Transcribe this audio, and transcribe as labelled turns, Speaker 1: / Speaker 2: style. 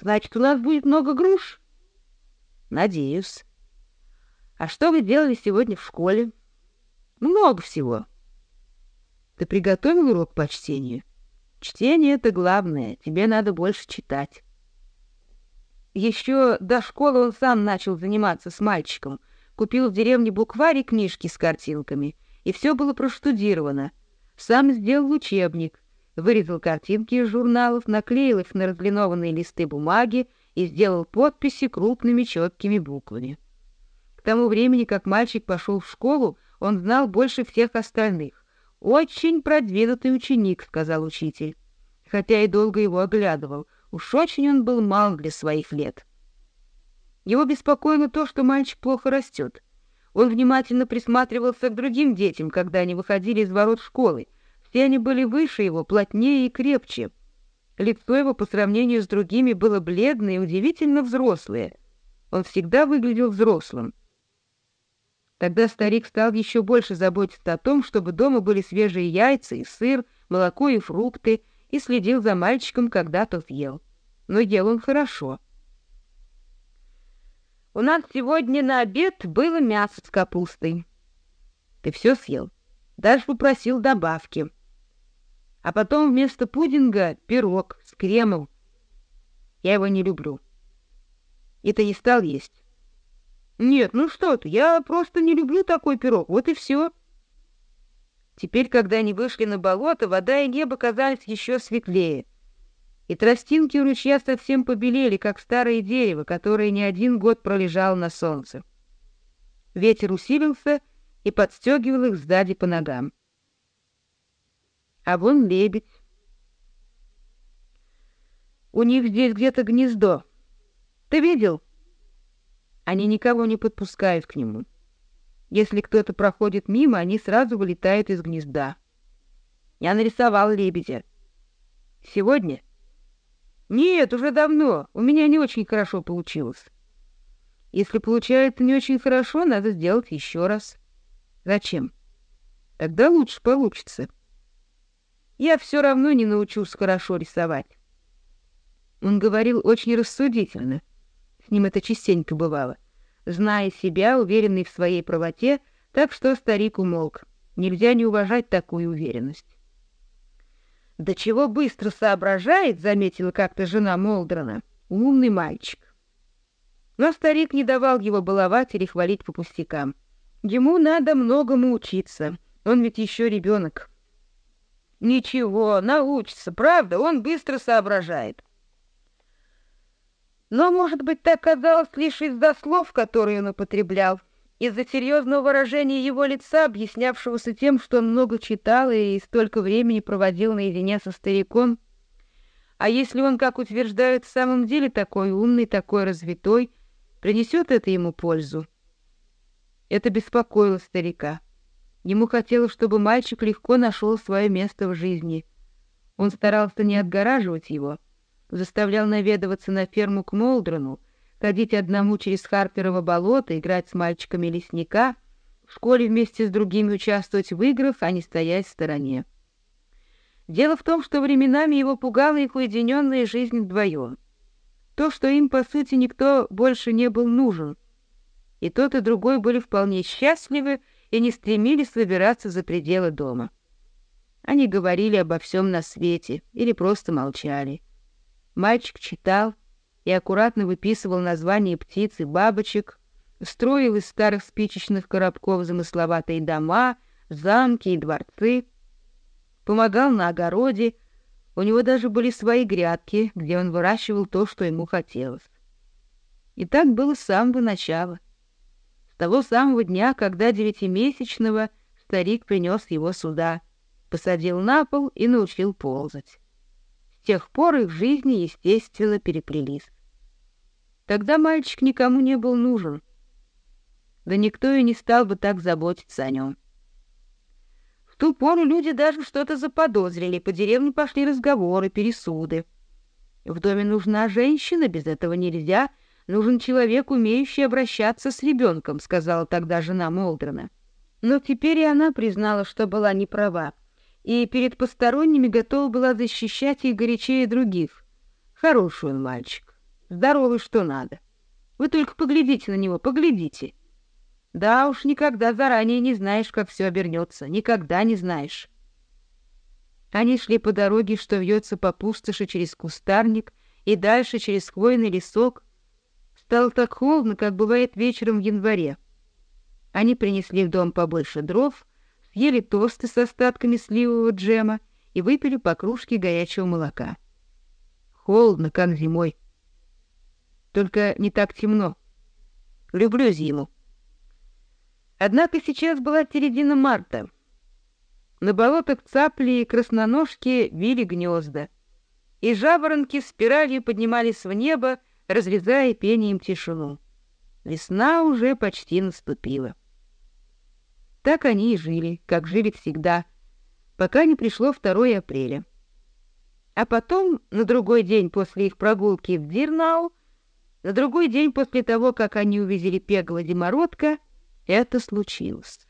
Speaker 1: Значит, у нас будет много груш? Надеюсь. А что вы делали сегодня в школе? Много всего. Ты приготовил урок по чтению? Чтение — это главное. Тебе надо больше читать. Еще до школы он сам начал заниматься с мальчиком. Купил в деревне букварь и книжки с картинками. И все было проштудировано. Сам сделал учебник вырезал картинки из журналов, наклеил их на разлинованные листы бумаги и сделал подписи крупными четкими буквами. К тому времени, как мальчик пошел в школу, он знал больше всех остальных. «Очень продвинутый ученик», — сказал учитель, хотя и долго его оглядывал. Уж очень он был мал для своих лет. Его беспокоило то, что мальчик плохо растет. Он внимательно присматривался к другим детям, когда они выходили из ворот школы — все они были выше его, плотнее и крепче. Лицо его по сравнению с другими было бледное и удивительно взрослое. Он всегда выглядел взрослым. Тогда старик стал еще больше заботиться о том, чтобы дома были свежие яйца и сыр, молоко и фрукты, и следил за мальчиком, когда тот ел. Но ел он хорошо. «У нас сегодня на обед было мясо с капустой». «Ты все съел?» «Даже попросил добавки» а потом вместо пудинга пирог с кремом. Я его не люблю. И ты не стал есть? Нет, ну что ты, я просто не люблю такой пирог, вот и все. Теперь, когда они вышли на болото, вода и небо казались еще светлее. И тростинки у ручья совсем побелели, как старое дерево, которое не один год пролежало на солнце. Ветер усилился и подстегивал их сзади по ногам вон лебедь. У них здесь где-то гнездо. Ты видел? Они никого не подпускают к нему. Если кто-то проходит мимо, они сразу вылетают из гнезда. Я нарисовал лебедя. Сегодня? Нет, уже давно. У меня не очень хорошо получилось. Если получается не очень хорошо, надо сделать еще раз. Зачем? Тогда лучше получится. Я все равно не научусь хорошо рисовать. Он говорил очень рассудительно. С ним это частенько бывало. Зная себя, уверенный в своей правоте, так что старик умолк. Нельзя не уважать такую уверенность. «Да чего быстро соображает», — заметила как-то жена Молдрана. «Умный мальчик». Но старик не давал его баловать или хвалить по пустякам. Ему надо многому учиться. Он ведь еще ребенок. Ничего, научится, правда, он быстро соображает. Но, может быть, так казалось лишь из-за слов, которые он употреблял, из-за серьезного выражения его лица, объяснявшегося тем, что он много читал и столько времени проводил наедине со стариком. А если он, как утверждают, в самом деле такой умный, такой развитой, принесет это ему пользу? Это беспокоило старика. Ему хотелось, чтобы мальчик легко нашел свое место в жизни. Он старался не отгораживать его, заставлял наведываться на ферму к Молдрону, ходить одному через Харперово болото, играть с мальчиками лесника, в школе вместе с другими участвовать в играх, а не стоять в стороне. Дело в том, что временами его пугала их уединенная жизнь вдвоем. То, что им, по сути, никто больше не был нужен, и тот, и другой были вполне счастливы и не стремились выбираться за пределы дома. Они говорили обо всем на свете или просто молчали. Мальчик читал и аккуратно выписывал названия птиц и бабочек, строил из старых спичечных коробков замысловатые дома, замки и дворцы, помогал на огороде, у него даже были свои грядки, где он выращивал то, что ему хотелось. И так было с самого начала — того самого дня, когда девятимесячного старик принес его сюда, посадил на пол и научил ползать. С тех пор их жизни, естественно, переплелись. Тогда мальчик никому не был нужен. Да никто и не стал бы так заботиться о нем. В ту пору люди даже что-то заподозрили, по деревне пошли разговоры, пересуды. В доме нужна женщина, без этого нельзя — Нужен человек, умеющий обращаться с ребенком», — сказала тогда жена Молдрена. Но теперь и она признала, что была не права, и перед посторонними готова была защищать и горячее других. «Хороший он мальчик, здоровый что надо. Вы только поглядите на него, поглядите». «Да уж, никогда заранее не знаешь, как все обернется, никогда не знаешь». Они шли по дороге, что вьется по пустоши через кустарник и дальше через хвойный лесок, Стало так холодно, как бывает вечером в январе. Они принесли в дом побольше дров, съели тосты с остатками сливового джема и выпили по кружке горячего молока. Холодно, как зимой. Только не так темно. Люблю зиму. Однако сейчас была середина марта. На болотах цапли и красноножки вили гнезда. И жаворонки спиралью поднимались в небо, разрезая пением тишину. Весна уже почти наступила. Так они и жили, как жили всегда, пока не пришло 2 апреля. А потом, на другой день после их прогулки в Дирнау, на другой день после того, как они увидели Пегла Демородка, это случилось.